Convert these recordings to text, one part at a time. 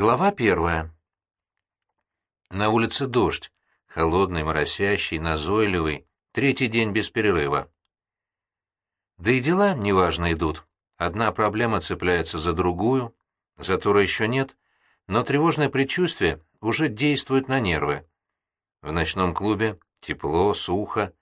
Глава первая. На улице дождь, холодный, моросящий, назойливый, третий день без перерыва. Да и дела неважно идут. Одна проблема цепляется за другую, затора еще нет, но тревожное предчувствие уже действует на нервы. В ночном клубе тепло, сухо.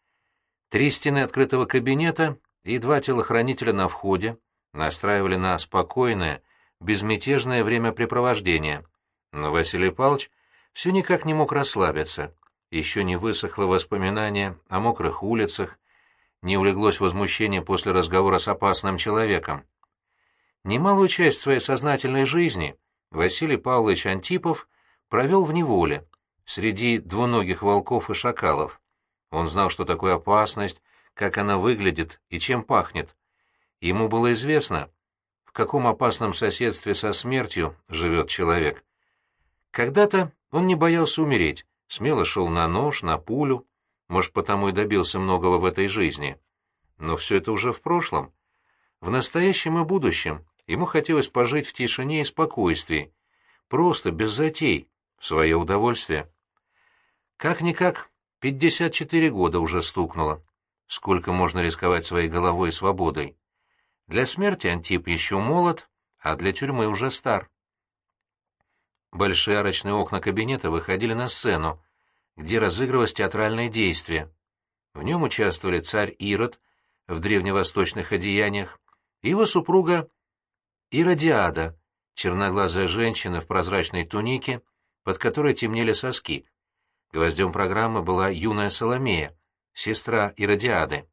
Три стены открытого кабинета и два телохранителя на входе настраивали на спокойное, безмятежное времяпрепровождение. Но Василий Павлович все никак не мог расслабиться. Еще не высохло воспоминание о мокрых улицах, не улеглось возмущение после разговора с опасным человеком. Немалую часть своей сознательной жизни Василий Павлович Антипов провел в неволе, среди двуногих волков и шакалов. Он знал, что такое опасность, как она выглядит и чем пахнет. Ему было известно, каком опасном соседстве со смертью живет человек. Когда-то он не боялся умереть, смело шел на нож, на пулю, может, потому и добился многого в этой жизни. Но все это уже в прошлом. В настоящем и будущем ему хотелось пожить в тишине и спокойствии, просто, без затей, в свое удовольствие. Как-никак, 54 года уже стукнуло. Сколько можно рисковать своей головой и свободой? Для смерти Антип еще молод, а для тюрьмы уже стар. Большие арочные окна кабинета выходили на сцену, где разыгрывалось театральное действие. В нем участвовали царь Ирод в древневосточных одеяниях и его супруга Иродиада, черноглазая женщина в прозрачной тунике, под которой темнели соски. Гвоздем программы была юная Соломея, сестра Иродиады.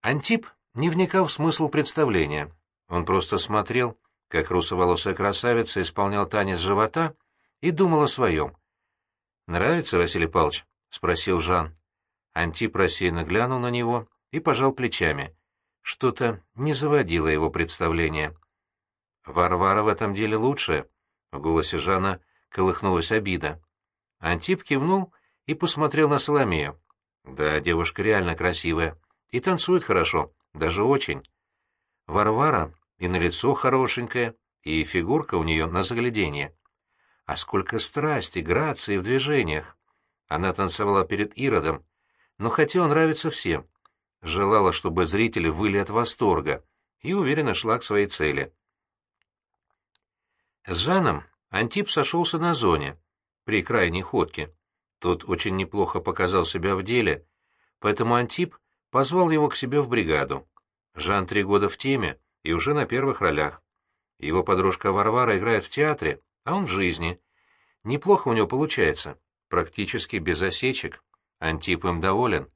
Антип не вникал в смысл представления. Он просто смотрел, как русоволосая красавица исполнял танец живота и думал о своем. «Нравится, Василий Павлович?» — спросил Жан. Антип рассеянно глянул на него и пожал плечами. Что-то не заводило его представление. «Варвара в этом деле лучшая», — в голосе Жана колыхнулась обида. Антип кивнул и посмотрел на Соломею. «Да, девушка реально красивая. И танцует хорошо даже очень. Варвара и на лицо хорошенькая, и фигурка у нее на загляденье. А сколько страсти, грации в движениях! Она танцевала перед Иродом, но хотела нравиться всем. Желала, чтобы зрители выли от восторга, и уверенно шла к своей цели. С Жаном Антип сошелся на зоне, при крайней ходке. Тот очень неплохо показал себя в деле, поэтому Антип позвал его к себе в бригаду. Жан три года в теме и уже на первых ролях. Его подружка Варвара играет в театре, а он в жизни. Неплохо у него получается, практически без осечек. Антип им доволен.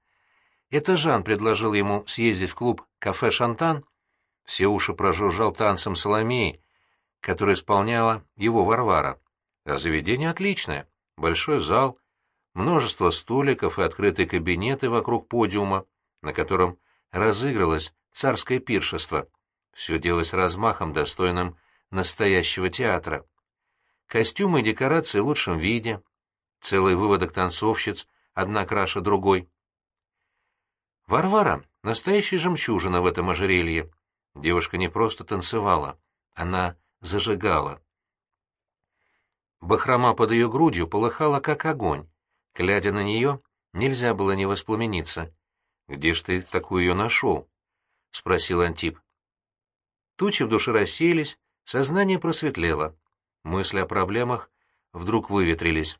Это Жан предложил ему съездить в клуб «Кафе Шантан». Все уши прожужжал танцем Соломеи, который исполняла его Варвара. А заведение отличное. Большой зал, множество столиков и открытые кабинеты вокруг подиума, на котором разыгралось царское пиршество. Все делалось размахом, достойным настоящего театра. Костюмы и декорации в лучшем виде, целый выводок танцовщиц, одна краше другой. Варвара — настоящая жемчужина в этом ожерелье. Девушка не просто танцевала, она зажигала. Бахрома под ее грудью полыхала, как огонь. Глядя на нее, нельзя было не воспламениться. «Где ж ты такую ее нашел?» — спросил Антип. Тучи в душе рассеялись, сознание просветлело. Мысли о проблемах вдруг выветрились.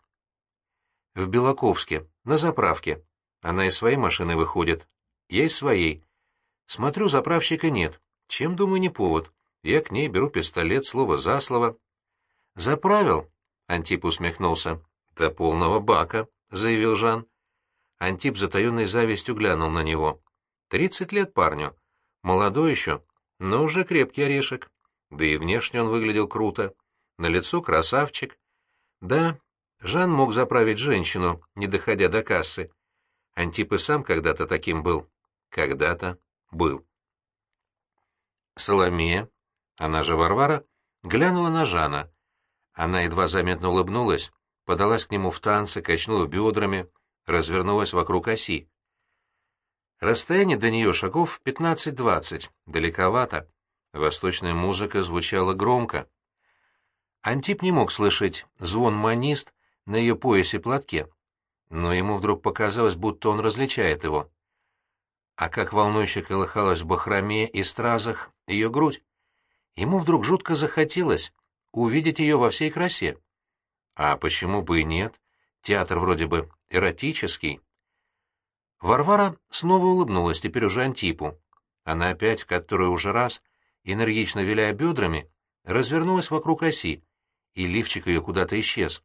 В Белаковске, на заправке. Она из своей машины выходит. Я из своей. Смотрю, заправщика нет. Чем, думаю, не повод. Я к ней беру пистолет, слово за слово. «Заправил?» — Антип усмехнулся. «До полного бака», — заявил Жан. Антип затаенной завистью глянул на него. «Тридцать лет парню. Молодой еще, но уже крепкий орешек. Да и внешне он выглядел круто. На лицо красавчик. Да, Жан мог заправить женщину, не доходя до кассы. Антип и сам когда-то таким был. Когда-то был. Соломея, она же Варвара, глянула на Жана. Она едва заметно улыбнулась, подалась к нему в танце, качнула бедрами, развернулась вокруг оси. Расстояние до нее шагов 15-20, далековато. Восточная музыка звучала громко. Антип не мог слышать звон манист на ее поясе платке, но ему вдруг показалось, будто он различает его. А как волнующе колыхалась в бахроме и стразах ее грудь. Ему вдруг жутко захотелось увидеть ее во всей красе. А почему бы и нет? Театр вроде бы эротический. Варвара снова улыбнулась теперь уже Антипу. Она опять, в который уже раз, энергично виляя бедрами, развернулась вокруг оси, и лифчик ее куда-то исчез.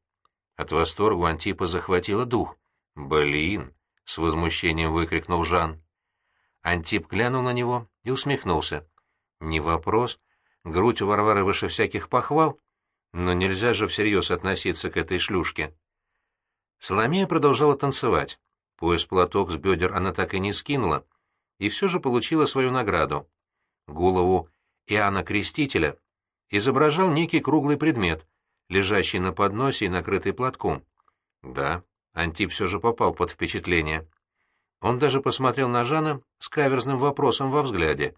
От восторга Антипа захватило дух. «Блин!» — с возмущением выкрикнул Жан. Антип глянул на него и усмехнулся. «Не вопрос. Грудь у Варвары выше всяких похвал, но нельзя же всерьез относиться к этой шлюшке». Соломея продолжала танцевать. Пояс-платок с бедер она так и не скинула, и все же получила свою награду. Голову Иоанна Крестителя изображал некий круглый предмет, лежащий на подносе и накрытый платком. Да, Антип все же попал под впечатление. Он даже посмотрел на Жана с каверзным вопросом во взгляде.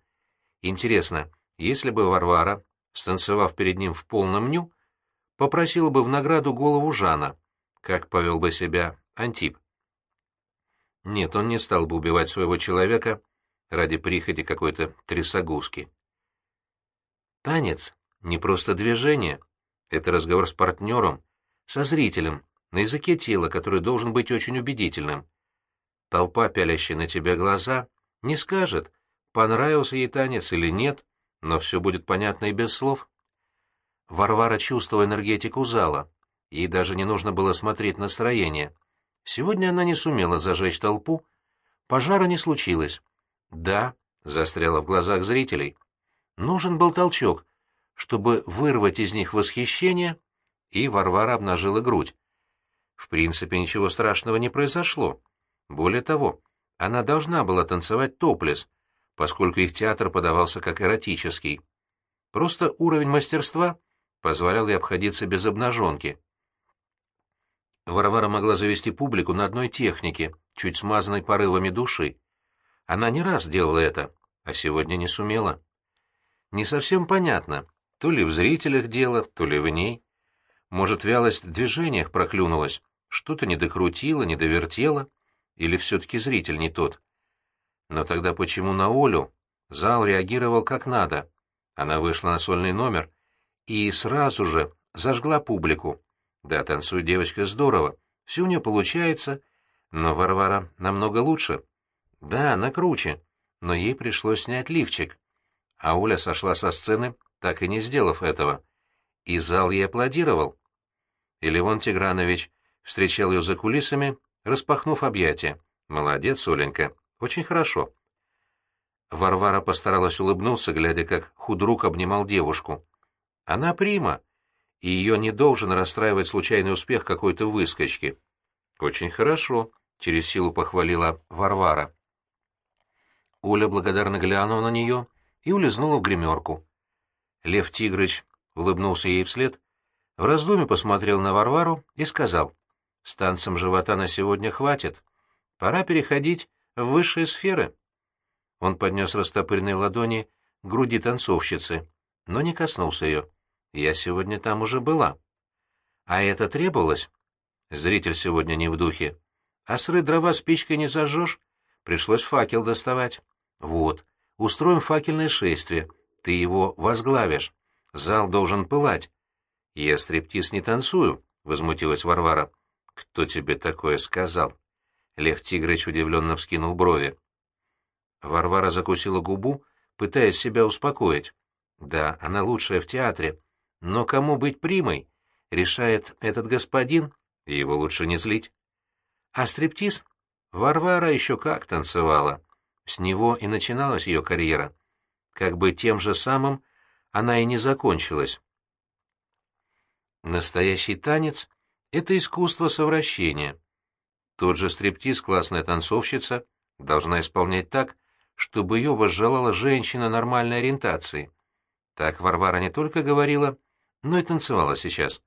Интересно, если бы Варвара, станцевав перед ним в полном ню, попросила бы в награду голову Жана, как повел бы себя Антип? Нет, он не стал бы убивать своего человека ради прихоти какой-то трясогузки. Танец — не просто движение, это разговор с партнером, со зрителем, на языке тела, который должен быть очень убедительным. Толпа, пялящая на тебя глаза, не скажет, понравился ей танец или нет, но все будет понятно и без слов. Варвара чувствовала энергетику зала, ей даже не нужно было смотреть настроение. Сегодня она не сумела зажечь толпу, пожара не случилось. Да, застряла в глазах зрителей. Нужен был толчок, чтобы вырвать из них восхищение, и Варвара обнажила грудь. В принципе, ничего страшного не произошло. Более того, она должна была танцевать топлес, поскольку их театр подавался как эротический. Просто уровень мастерства позволял ей обходиться без обнаженки. Варвара могла завести публику на одной технике, чуть смазанной порывами души. Она не раз делала это, а сегодня не сумела. Не совсем понятно, то ли в зрителях дело, то ли в ней. Может, вялость в движениях проклюнулась, что-то не докрутила, не довертела, или все-таки зритель не тот. Но тогда почему на Олю зал реагировал как надо? Она вышла на сольный номер и сразу же зажгла публику. Да, танцует девочка здорово, все у нее получается, но Варвара намного лучше. Да, она круче, но ей пришлось снять лифчик. А Оля сошла со сцены так и не сделав этого. И зал ей аплодировал. И Левон Тигранович встречал ее за кулисами, распахнув объятия. «Молодец, Оленька, очень хорошо». Варвара постаралась улыбнуться, глядя, как худрук обнимал девушку. Она прима, и ее не должен расстраивать случайный успех какой-то выскочки. «Очень хорошо», — через силу похвалила Варвара. Оля благодарно глянула на нее и улизнула в гримерку. Лев Тигрыч улыбнулся ей вслед, в раздумье посмотрел на Варвару и сказал, «С танцем живота на сегодня хватит. Пора переходить в высшие сферы». Он поднес растопыренные ладони к груди танцовщицы, но не коснулся ее. «Я сегодня там уже была». «А это требовалось?» Зритель сегодня не в духе. «А сыры дрова спичкой не зажжешь?» Пришлось факел доставать. «Вот, устроим факельное шествие. Ты его возглавишь. Зал должен пылать. Я стриптиз не танцую, — возмутилась Варвара. Кто тебе такое сказал? Лев Тигрыч удивленно вскинул брови. Варвара закусила губу, пытаясь себя успокоить. Да, она лучшая в театре. Но кому быть примой? Решает этот господин, и его лучше не злить. А стриптиз? Варвара еще как танцевала. С него и начиналась ее карьера как бы тем же самым она и не закончилась. Настоящий танец — это искусство совращения. Тот же стриптиз, классная танцовщица, должна исполнять так, чтобы ее возжелала женщина нормальной ориентации. Так Варвара не только говорила, но и танцевала сейчас.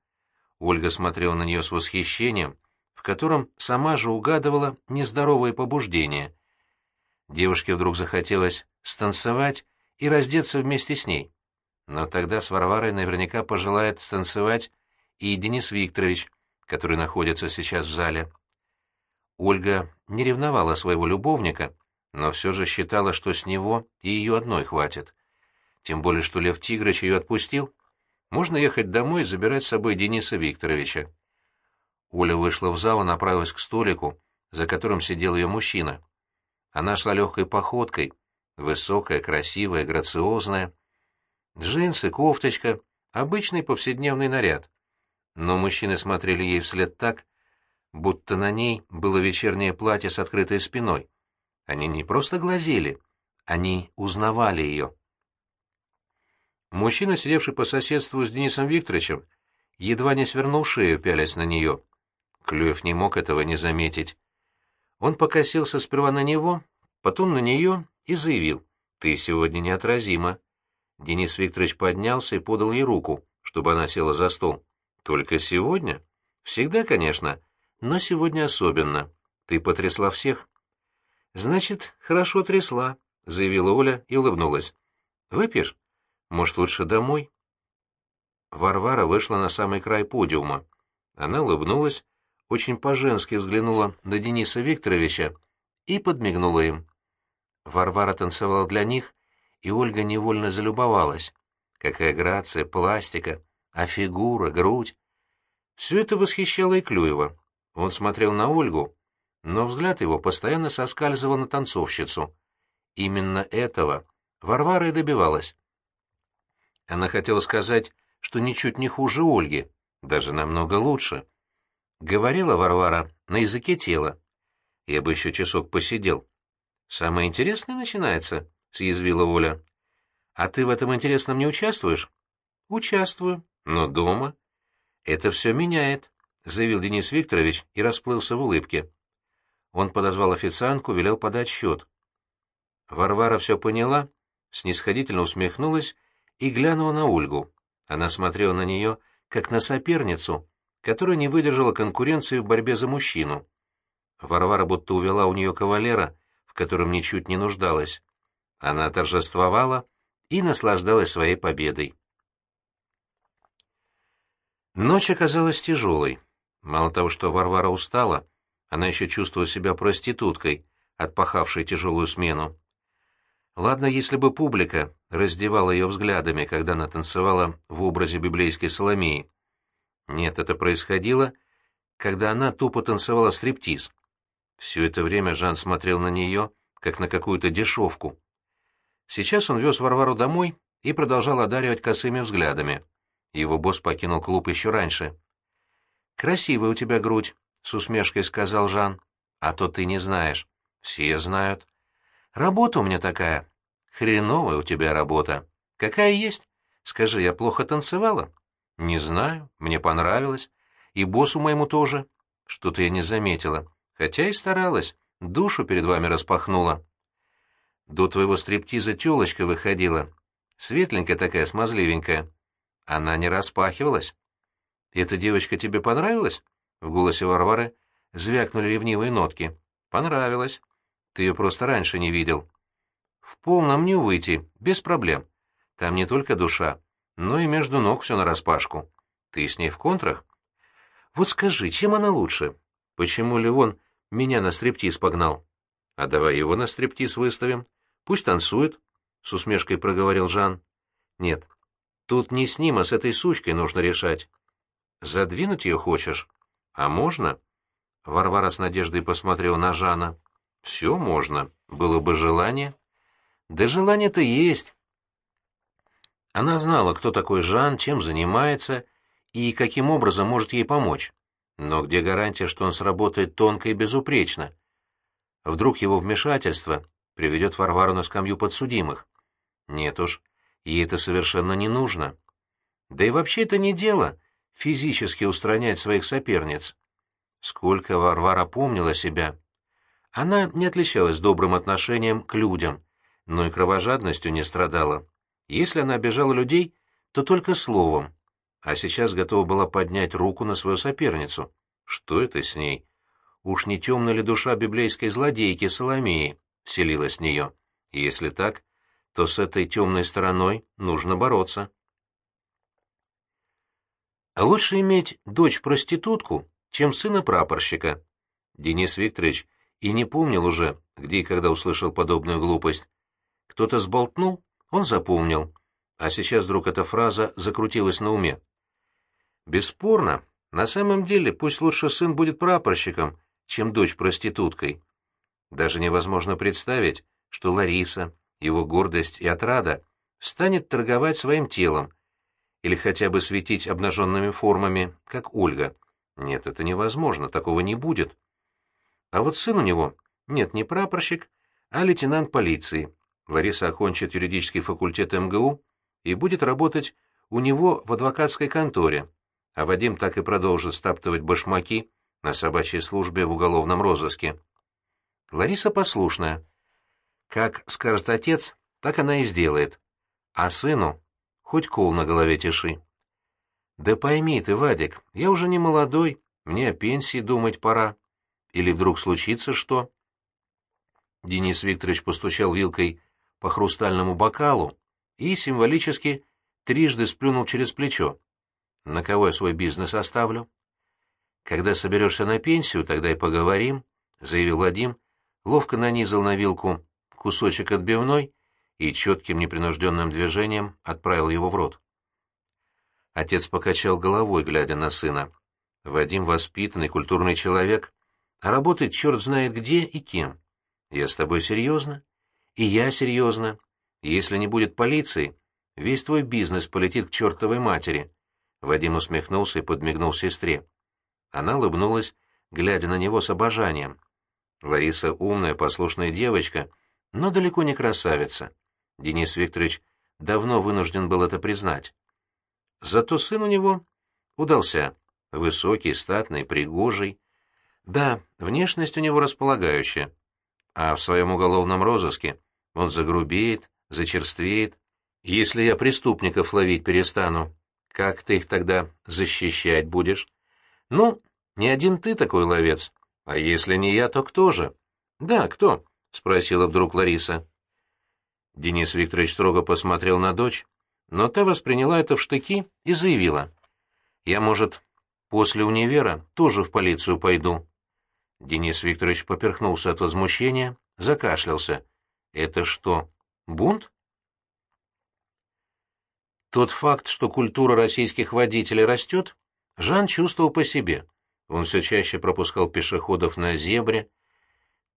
Ольга смотрела на нее с восхищением, в котором сама же угадывала нездоровые побуждения. Девушке вдруг захотелось станцевать и раздеться вместе с ней. Но тогда с Варварой наверняка пожелает станцевать и Денис Викторович, который находится сейчас в зале. Ольга не ревновала своего любовника, но все же считала, что с него и ее одной хватит. Тем более, что Лев Тигрыч ее отпустил. Можно ехать домой и забирать с собой Дениса Викторовича. Оля вышла в зал и направилась к столику, за которым сидел ее мужчина. Она шла легкой походкой, высокая, красивая, грациозная. Джинсы, кофточка, обычный повседневный наряд. Но мужчины смотрели ей вслед так, будто на ней было вечернее платье с открытой спиной. Они не просто глазели, они узнавали ее. Мужчина, сидевший по соседству с Денисом Викторовичем, едва не свернул шею, пялясь на нее. Клюев не мог этого не заметить. Он покосился сперва на него, потом на нее и заявил, «Ты сегодня неотразима». Денис Викторович поднялся и подал ей руку, чтобы она села за стол. «Только сегодня?» «Всегда, конечно, но сегодня особенно. Ты потрясла всех». «Значит, хорошо трясла», — заявила Оля и улыбнулась. «Выпьешь? Может, лучше домой?» Варвара вышла на самый край подиума. Она улыбнулась, очень по-женски взглянула на Дениса Викторовича и подмигнула им. Варвара танцевала для них, и Ольга невольно залюбовалась. Какая грация, пластика, а фигура, грудь. Все это восхищало и Клюева. Он смотрел на Ольгу, но взгляд его постоянно соскальзывал на танцовщицу. Именно этого Варвара и добивалась. Она хотела сказать, что ничуть не хуже Ольги, даже намного лучше. Говорила Варвара на языке тела. Я бы еще часок посидел. «Самое интересное начинается», — съязвила Оля. «А ты в этом интересном не участвуешь?» «Участвую, но дома». «Это все меняет», — заявил Денис Викторович и расплылся в улыбке. Он подозвал официантку, велел подать счет. Варвара все поняла, снисходительно усмехнулась и глянула на Ольгу. Она смотрела на нее, как на соперницу, которая не выдержала конкуренции в борьбе за мужчину. Варвара будто увела у нее кавалера, в котором ничуть не нуждалась. Она торжествовала и наслаждалась своей победой. Ночь оказалась тяжелой. Мало того, что Варвара устала, она еще чувствовала себя проституткой, отпахавшей тяжелую смену. Ладно, если бы публика раздевала ее взглядами, когда она танцевала в образе библейской Соломеи. Нет, это происходило, когда она тупо танцевала стриптиз. Все это время Жан смотрел на нее, как на какую-то дешевку. Сейчас он вез Варвару домой и продолжал одаривать косыми взглядами. Его босс покинул клуб еще раньше. «Красивая у тебя грудь», — с усмешкой сказал Жан. «А то ты не знаешь». «Все знают». «Работа у меня такая». «Хреновая у тебя работа». «Какая есть?» «Скажи, я плохо танцевала?» «Не знаю, мне понравилось. И боссу моему тоже. Что-то я не заметила. Хотя и старалась, душу перед вами распахнула». «До твоего стриптиза тёлочка выходила. Светленькая такая, смазливенькая. Она не распахивалась». «Эта девочка тебе понравилась?» В голосе Варвары звякнули ревнивые нотки. «Понравилась. Ты ее просто раньше не видел». «В полном не выйти, без проблем. Там не только душа, но и между ног все нараспашку. Ты с ней в контрах? Вот скажи, чем она лучше? Почему Леон меня на стриптиз погнал? А давай его на стриптиз выставим. Пусть танцует, — с усмешкой проговорил Жан. Нет, тут не с ним, а с этой сучкой нужно решать. Задвинуть ее хочешь? А можно? Варвара с надеждой посмотрела на Жана. Все можно, было бы желание. Да желание-то есть. Она знала, кто такой Жан, чем занимается и каким образом может ей помочь. Но где гарантия, что он сработает тонко и безупречно? Вдруг его вмешательство приведет Варвару на скамью подсудимых? Нет уж, ей это совершенно не нужно. Да и вообще это не дело — физически устранять своих соперниц. Сколько Варвара помнила себя. Она не отличалась добрым отношением к людям, но и кровожадностью не страдала. Если она обижала людей, то только словом, а сейчас готова была поднять руку на свою соперницу. Что это с ней? Уж не темная ли душа библейской злодейки Соломеи вселилась в нее? Если так, то с этой темной стороной нужно бороться. Лучше иметь дочь-проститутку, чем сына прапорщика. Денис Викторович и не помнил уже, где и когда услышал подобную глупость. Кто-то сболтнул, он запомнил, а сейчас вдруг эта фраза закрутилась на уме. Бесспорно, на самом деле пусть лучше сын будет прапорщиком, чем дочь проституткой. Даже невозможно представить, что Лариса, его гордость и отрада, станет торговать своим телом или хотя бы светить обнаженными формами, как Ольга. Нет, это невозможно, такого не будет. А вот сын у него, нет, не прапорщик, а лейтенант полиции. Лариса окончит юридический факультет МГУ и будет работать у него в адвокатской конторе, а Вадим так и продолжит стаптывать башмаки на собачьей службе в уголовном розыске. Лариса послушная. Как скажет отец, так она и сделает. А сыну хоть кол на голове тиши. Да пойми ты, Вадик, я уже не молодой, мне о пенсии думать пора. Или вдруг случится что? Денис Викторович постучал вилкой по хрустальному бокалу и символически трижды сплюнул через плечо. На кого я свой бизнес оставлю? Когда соберешься на пенсию, тогда и поговорим, — заявил Вадим, ловко нанизал на вилку кусочек отбивной и четким непринужденным движением отправил его в рот. Отец покачал головой, глядя на сына. Вадим воспитанный, культурный человек, а работает черт знает где и кем. Я с тобой серьезно? И я серьезно. Если не будет полиции, весь твой бизнес полетит к чертовой матери. Вадим усмехнулся и подмигнул сестре. Она улыбнулась, глядя на него с обожанием. Лариса умная, послушная девочка, но далеко не красавица. Денис Викторович давно вынужден был это признать. Зато сын у него удался. Высокий, статный, пригожий. Да, внешность у него располагающая. А в своем уголовном розыске он загрубеет, зачерствеет. Если я преступников ловить перестану, как ты их тогда защищать будешь? Ну, не один ты такой ловец. А если не я, то кто же? Да, кто? — спросила вдруг Лариса. Денис Викторович строго посмотрел на дочь, но та восприняла это в штыки и заявила. «Я, может, после универа тоже в полицию пойду». Денис Викторович поперхнулся от возмущения, закашлялся. «Это что, бунт?» Тот факт, что культура российских водителей растет, Жан чувствовал по себе. Он все чаще пропускал пешеходов на зебре.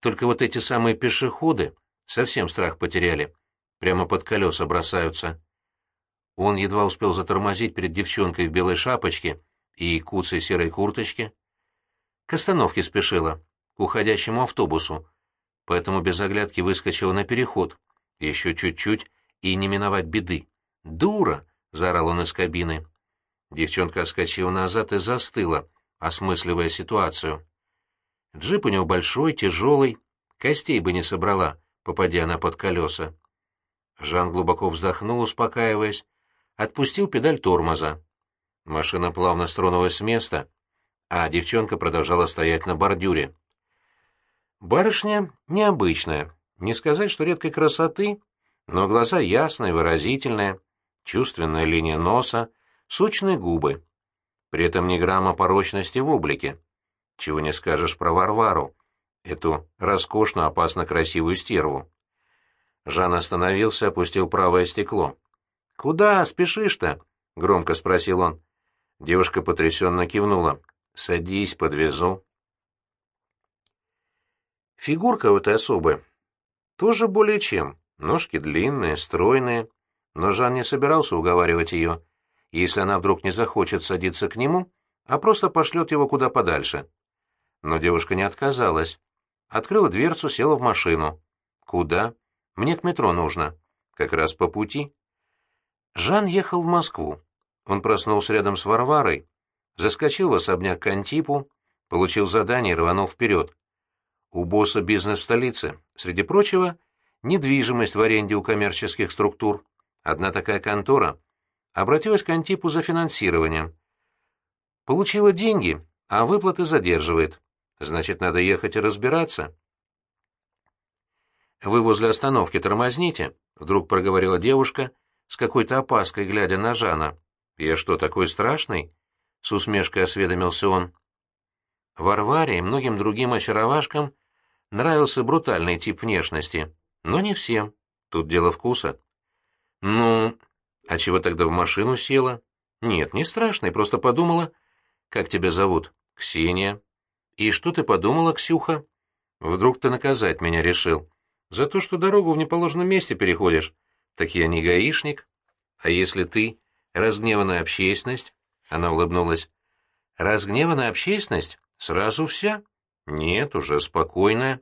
Только вот эти самые пешеходы совсем страх потеряли. Прямо под колеса бросаются. Он едва успел затормозить перед девчонкой в белой шапочке и куцей серой курточке. К остановке спешила, к уходящему автобусу, поэтому без оглядки выскочила на переход. Еще чуть-чуть и не миновать беды. «Дура!» — заорал он из кабины. Девчонка отскочила назад и застыла, осмысливая ситуацию. Джип у него большой, тяжелый, костей бы не собрала, попадя она под колеса. Жан глубоко вздохнул, успокаиваясь, отпустил педаль тормоза. Машина плавно стронулась с места, а девчонка продолжала стоять на бордюре. Барышня необычная, не сказать, что редкой красоты, но глаза ясные, выразительные, чувственная линия носа, сочные губы. При этом ни грамма порочности в облике. Чего не скажешь про Варвару, эту роскошно опасно красивую стерву. Жан остановился, опустил правое стекло. «Куда спешишь-то?» — громко спросил он. Девушка потрясенно кивнула. «Садись, подвезу». Фигурка у этой особы тоже более чем. Ножки длинные, стройные. Но Жан не собирался уговаривать ее если она вдруг не захочет садиться к нему, а просто пошлет его куда подальше. Но девушка не отказалась. Открыла дверцу, села в машину. «Куда? Мне к метро нужно. Как раз по пути». Жан ехал в Москву. Он проснулся рядом с Варварой, заскочил в особняк к Антипу, получил задание и рванул вперед. У босса бизнес в столице. Среди прочего, недвижимость в аренде у коммерческих структур. Одна такая контора обратилась к Антипу за финансированием. Получила деньги, а выплаты задерживает. Значит, надо ехать и разбираться. «Вы возле остановки тормозните», — вдруг проговорила девушка, с какой-то опаской глядя на Жана. «Я что, такой страшный?» С усмешкой осведомился он. Варваре и многим другим очаровашкам нравился брутальный тип внешности, но не всем. Тут дело вкуса. Ну, а чего тогда в машину села? Нет, не страшно, просто подумала. Как тебя зовут? Ксения. И что ты подумала, Ксюха? Вдруг ты наказать меня решил? За то, что дорогу в неположенном месте переходишь. Так я не гаишник. А если ты разгневанная общественность? Она улыбнулась. Разгневанная общественность? Сразу вся? Нет, уже спокойная.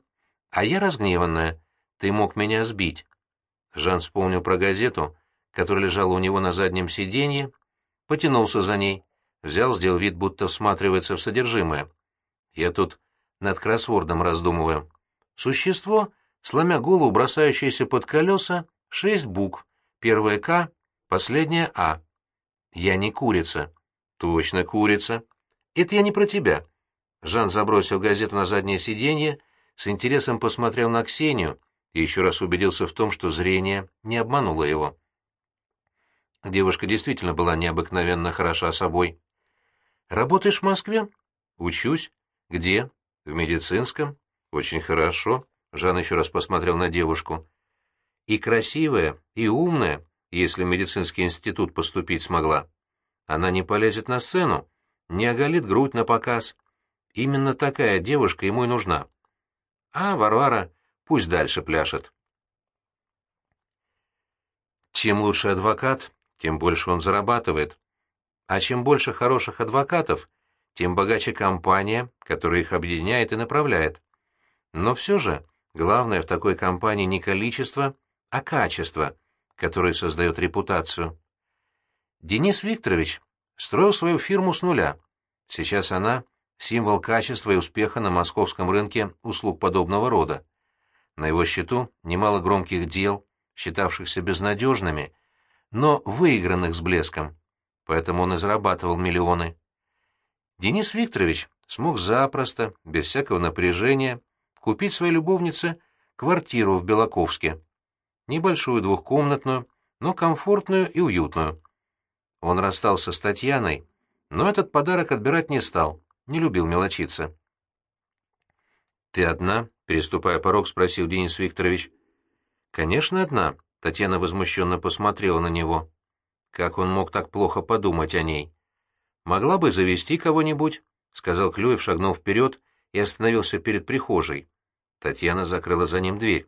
А я разгневанная. Ты мог меня сбить. Жан вспомнил про газету, которая лежала у него на заднем сиденье, потянулся за ней, взял, сделал вид, будто всматривается в содержимое. Я тут над кроссвордом раздумываю. Существо, сломя голову, бросающееся под колеса, шесть букв. Первая «К», последняя «А». Я не курица. Точно курица. Это я не про тебя. Жан забросил газету на заднее сиденье, с интересом посмотрел на Ксению и еще раз убедился в том, что зрение не обмануло его. Девушка действительно была необыкновенно хороша собой. «Работаешь в Москве?» «Учусь. Где?» «В медицинском». «Очень хорошо». Жан еще раз посмотрел на девушку. «И красивая, и умная, если в медицинский институт поступить смогла. Она не полезет на сцену, не оголит грудь на показ. Именно такая девушка ему и нужна. А Варвара пусть дальше пляшет». Чем лучше адвокат, тем больше он зарабатывает. А чем больше хороших адвокатов, тем богаче компания, которая их объединяет и направляет. Но все же главное в такой компании не количество, а качество, которое создает репутацию. Денис Викторович строил свою фирму с нуля. Сейчас она — символ качества и успеха на московском рынке услуг подобного рода. На его счету немало громких дел, считавшихся безнадежными, но выигранных с блеском, поэтому он и зарабатывал миллионы. Денис Викторович смог запросто, без всякого напряжения, купить своей любовнице квартиру в Белаковске. Небольшую двухкомнатную, но комфортную и уютную. Он расстался с Татьяной, но этот подарок отбирать не стал, не любил мелочиться. «Ты одна?» — переступая порог, спросил Денис Викторович. «Конечно, одна», Татьяна возмущенно посмотрела на него. Как он мог так плохо подумать о ней? «Могла бы завести кого-нибудь», — сказал Клюев, шагнув вперед и остановился перед прихожей. Татьяна закрыла за ним дверь.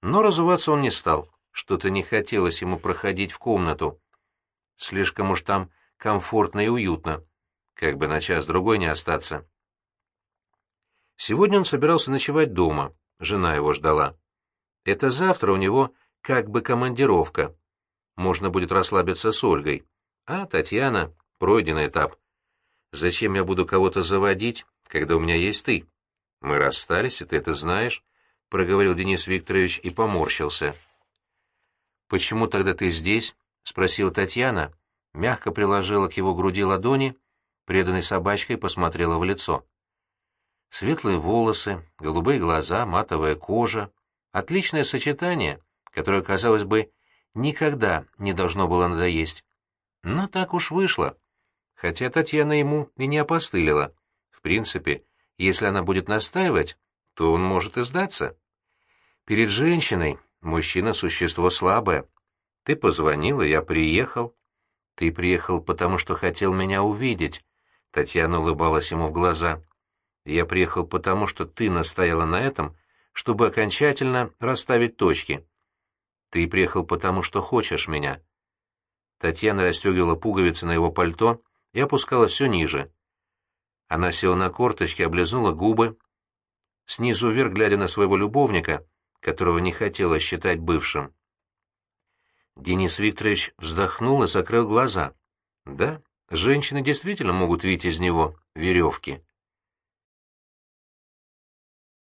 Но разуваться он не стал. Что-то не хотелось ему проходить в комнату. Слишком уж там комфортно и уютно. Как бы на час-другой не остаться. Сегодня он собирался ночевать дома. Жена его ждала. Это завтра у него как бы командировка. Можно будет расслабиться с Ольгой. А Татьяна — пройденный этап. Зачем я буду кого-то заводить, когда у меня есть ты? Мы расстались, и ты это знаешь, — проговорил Денис Викторович и поморщился. «Почему тогда ты здесь?» — спросила Татьяна, мягко приложила к его груди ладони, преданной собачкой посмотрела в лицо. Светлые волосы, голубые глаза, матовая кожа — отличное сочетание — которое, казалось бы, никогда не должно было надоесть. Но так уж вышло. Хотя Татьяна ему и не опостылила. В принципе, если она будет настаивать, то он может и сдаться. Перед женщиной мужчина — существо слабое. Ты позвонила, я приехал. Ты приехал, потому что хотел меня увидеть. Татьяна улыбалась ему в глаза. Я приехал потому, что ты настояла на этом, чтобы окончательно расставить точки. Ты приехал потому, что хочешь меня». Татьяна расстегивала пуговицы на его пальто и опускалась все ниже. Она села на корточки, облизнула губы, снизу вверх глядя на своего любовника, которого не хотела считать бывшим. Денис Викторович вздохнул и закрыл глаза. Да, женщины действительно могут видеть из него веревки.